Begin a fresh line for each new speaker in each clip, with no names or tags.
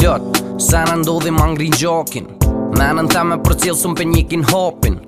plot Sa në ndodhi ma ngrin gjokin Menën ta me për cilë sëm për njëkin hopin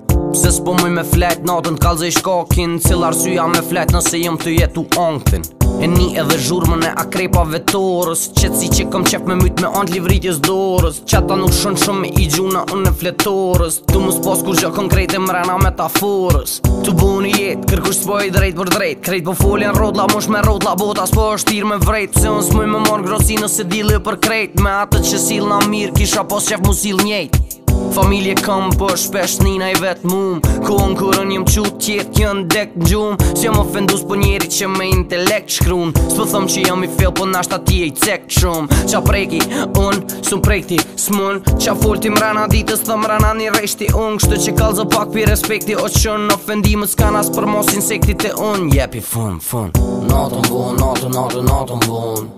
Se s'po muj me flet natën t'kallëzë i shkokin Cilë arsua me flet nëse jëm të jetu ongëtin E një edhe zhurmën e akrepave vetorës Qetë si që kom qef me myt me antë livritjes dorës Qata nuk shën shumë i gjuna unë e fletorës Tu mu s'pos kur gjë konkrete mrena metaforës Tu bu një jetë, kërkush s'po i drejt për drejt Krejt po foljen rodla, mosh me rodla bota s'po është tirë me vrejt Se unë s'muj me morë grosinë nëse dili për krejt Me atët që silë në mirë, kisha pos qef mu silë njejtë Familje kam për po shpesh nina i vetë mum Ko në kurën jem qut tjetë jën dek në gjum Së jam ofendus për njeri që me intelekt shkrun Së për thëm që jam i fel për po nashta ti e i cek shumë Qa preki, unë, së prejti prekti, Qa folti më rana ditës dhe më rana një reshti unë Kështë që kalzo pak për respekti o qënë Në ofendimë s'ka për mos insektit e unë Jepi fun, fun Natën bun, natën, natën, natën bun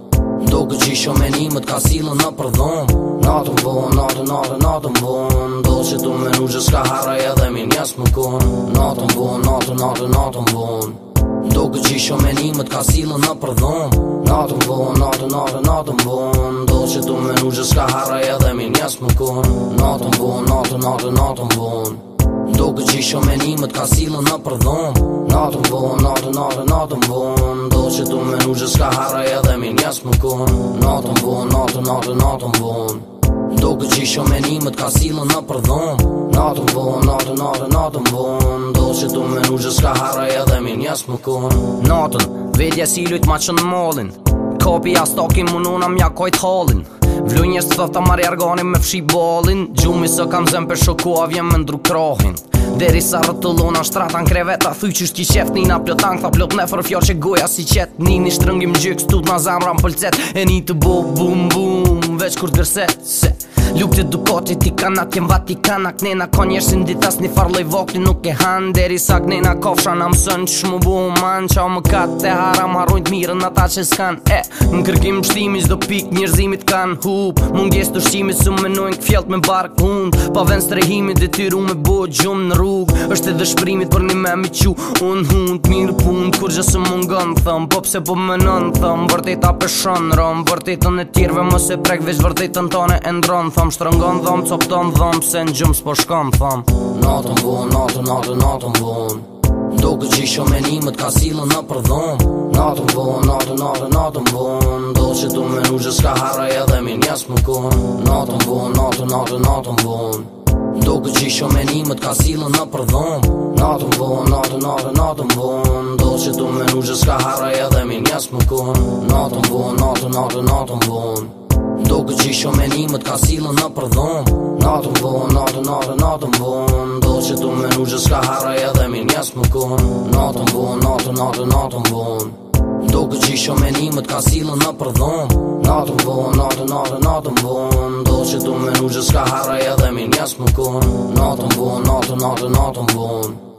Do këtë që isho me një më t'ka silën në përdhëm Në të më bon, në të në të të më Do që t'u me nuk gjës ka harë dhe min jesë më kon Në të më bon, në të në Do këtë që isho me një më t'ka silën në përdhëm Në të më bon, në të në të të më Do që t'u me nuk gjës ka harë dhe min jesë më kon Në të më bon, në të Do këtë gjisho me një më t'ka silë në përdhëm Natëm bon, natëm, natëm, natëm bon Do që du me nuk gjithë ka haraj edhe mi njës më kon Natëm bon, natëm, natëm, natëm bon Do këtë gjisho me një më t'ka silë në përdhëm Natëm bon, natëm, natëm, natëm bon Do që du me nuk gjithë ka haraj edhe mi njës më kon Natëm, vedja si lujt ma që në molin Kopi a stokin më nuna mjakoj t'halin Vlu një sëfta marri argoni me fshi balin Gjumi së kam zem për shoku avjem vjen me ndru krohin Deri sa rëtëllona shtrata në kreveta Thuj që shki qef nina na tank Tha plot nefër fjor që goja si qet Nini shtrëngim gjyks tut na zamra më pëlcet E një të bo bum bum Veç kur gërset se Ljubë që dupoqit ti kanat jem vatikana Knena ka njerë si nditas një farloj vokli nuk e han Deri sa knena kofshan am sën që shmu bu man Qa më katë të haram harrujt mirën ata që s'kan E, në kërkim pështimi zdo pik njerëzimit kan hup Munges të shqimi su menojnë këfjelt me bark hun Pa ven strehimi dhe tyru me bo gjumë në rrug është edhe shprimit për një me mi qu Un hund, t'mirë pun kur gjë së mungën thëm Po pse po menën thëm Vërtejta pëshën prek thëm shtrëngon dhom copton dhom se në gjëms po shkon thëm Natën vun, natën, natën, natën vun Ndo këtë gjisho me limët ka silën në për dhëm Natën ka edhe mi më kun Natën vun, natën, natën, ka në për dhëm Natën vun, që tu me nuk ka hara edhe mi njës më kun Natën vun, natën, natën, natën, Do këtë gjisho me një më t'ka silë në përdhëm Natëm bon, natëm, natëm, natëm bon Do që du me nuk gjithë s'ka harë e dhe mirë njësë më kon Natëm bon, natëm, natëm, natëm bon Do këtë gjisho me një më t'ka silë në përdhëm Natëm bon, natëm, natëm, natëm bon Do që du me nuk gjithë s'ka harë e dhe mirë njësë më kon Natëm bon, natëm, natëm, natëm bon